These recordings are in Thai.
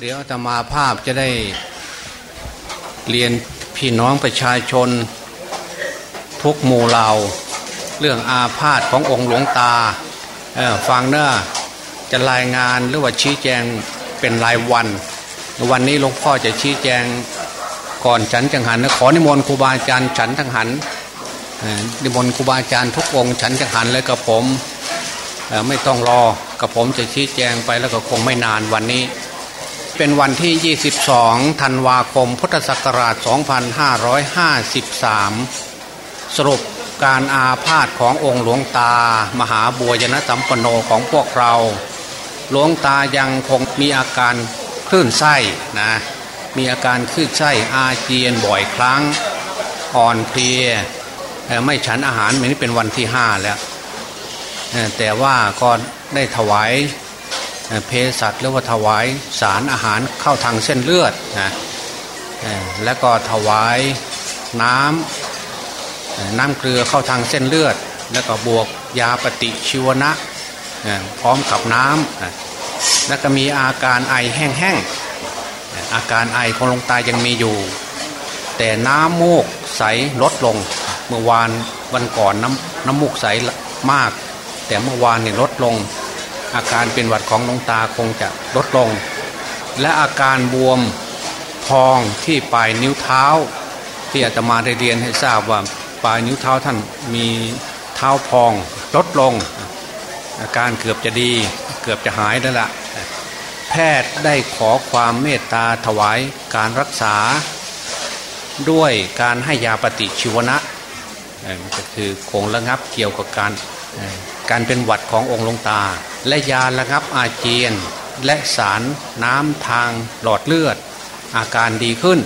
เดี๋ยวอาตมาภาพจะได้เรียนพี่น้องประชาชน ทุกหมู่เหล่า เรื่องอาพาธขององค์หลวงตาฟังเนอะจะรายงานหรือว่าชี้แจงเป็นรายวัน วันนี้หลวงพ่อจะชี้แจงก่อนฉันจังหันนะขอนิมนต์ครูบาอาจารย์ฉันจังหันนิมนต์ครูบาอาจารย์ทุกองค์ฉันจังหันเลยกับผมไม่ต้องรอกับผมจะชี้แจงไปแล้วก็คงไม่นานวันนี้ เป็นวันที่ 22 ธันวาคม พุทธศักราช 2553 สรุปการอาพาธขององค์หลวงตา มหาบัวยนสัมปโนของพวกเรา หลวงตายังคงมีอาการคลื่นไส้นะ มีอาการคลื่นไส้อาเจียนบ่อยครั้ง อ่อนเพลียเอ่ไม่ฉันอาหารเหมือนเป็นวันที่ห้าแล้ว แต่ว่าก็ได้ถวาย เภสัชหรือว่าถวายสารอาหารเข้าทางเส้นเลือดนะแล้วก็ถวายน้ำน้ำเกลือเข้าทางเส้นเลือด แล้วก็บวกยาปฏิชีวนะพร้อมกับน้ำแล้วก็มีอาการไอแห้งๆอาการไอของลงตายังมีอยู่ แต่น้ำมูกใสลดลงเมื่อวานวันก่อนน้ำน้ำมูกใสมาก แต่เมื่อวานเนี่ยลดลง อาการเป็นหวัดของหลวงตาคงจะลดลง และอาการบวมพองที่ปลายนิ้วเท้า ที่อาตมาได้เรียนให้ทราบว่าปลายนิ้วเท้าท่านมีเท้าพองลดลง อาการเกือบจะดีเกือบจะหายแล้วละ่ะแพทย์ได้ขอความเมตตาถวายการรักษา ด้วยการให้ยาปฏิชีวนะก็คือคงระงับเกี่ยวกับการการเป็นหวัดขององค์ลวงตา และยาระงับอาเจียน และสารน้ำทางหลอดเลือด อาการดีขึ้น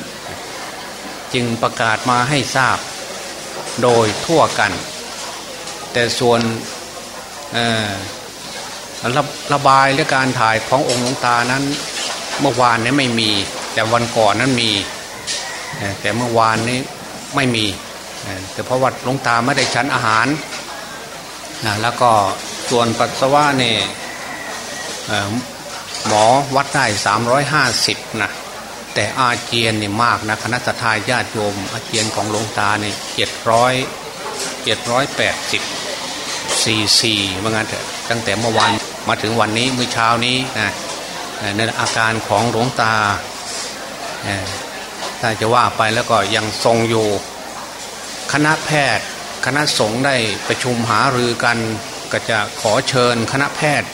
จึงประกาศมาให้ทราบโดยทั่วกัน แต่ส่วนระระบายและการถ่ายขององค์หลวงตานั้น เมื่อวานนี้ไม่มี แต่วันก่อนนั้นมี แต่เมื่อวานนี้ไม่มี แต่เพราะว่าหลวงตาไม่ได้ชั้นอาหาร นะแล้วก็ส่วนปัสสาวะเนี่ยหมอวัดได้ 350นะแต่อาเจียนนี่มากนะคณะทาญาติโยม อาเจียนของหลวงตาเนี่ยเจ็ดร้อยเจ็ดร้อยแปดสิบสี่สี่ว่างั้นเถอะตั้งแต่เมื่อวานมาถึงวันนี้มื้อเช้านี้นะเอ่อในอาการของหลวงตาถ้าจะว่าไปแล้วก็ยังทรงอยู่คณะแพทย์ คณะสงฆ์ได้ประชุมหารือกันก็จะขอเชิญคณะแพทย์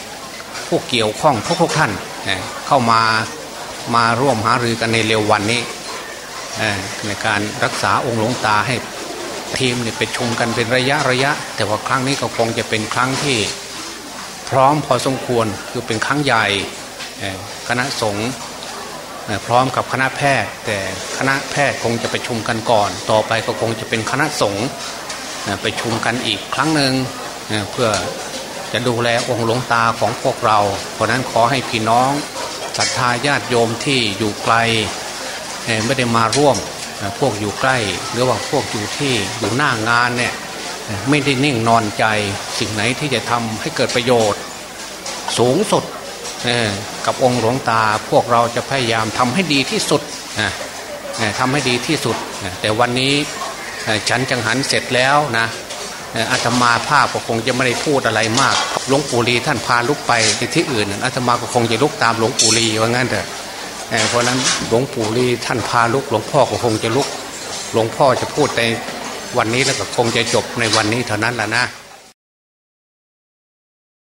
ผู้เกี่ยวข้องทุกๆท่านเข้ามามาร่วมหารือกันในเร็ววันนี้ในการรักษาองค์หลวงตาให้ทีมเนี่ยไปชุมกันเป็นระยะระยะ แต่ว่าครั้งนี้ก็คงจะเป็นครั้งที่พร้อมพอสมควรคือเป็นครั้งใหญ่คณะสงฆ์พร้อมกับคณะแพทย์ แต่คณะแพทย์คงจะไปชุมกันก่อน ต่อไปก็คงจะเป็นคณะสงฆ์ ไปชุมกันอีกครั้งหนึ่งเพื่อจะดูแลองค์หลวงตาของพวกเรา เพราะนั้นขอให้พี่น้องศรัทธาญาติโยมที่อยู่ไกลไม่ได้มาร่วมพวกอยู่ใกล้ หรือว่าพวกอยู่ที่อยู่หน้างานเนี่ยไม่ได้นิ่งนอนใจสิ่งไหนที่จะทำให้เกิดประโยชน์ สูงสุดกับองค์หลวงตาพวกเราจะพยายามทำให้ดีที่สุดทำให้ดีที่สุด แต่วันนี้ ฉันจังหันเสร็จแล้วนะอาตมาภาพก็คงจะไม่ได้พูดอะไรมากหลวงปู่ลีท่านพาลุกไปที่อื่นอาตมาก็คงจะลุกตามหลวงปู่ลีว่างั้นเถอะเพราะนั้นหลวงปู่ลีท่านพาลุกหลวงพ่อก็คงจะลุก หลวงพ่อจะพูดในวันนี้แล้วก็คงจะจบในวันนี้เท่านั้นแหละนะ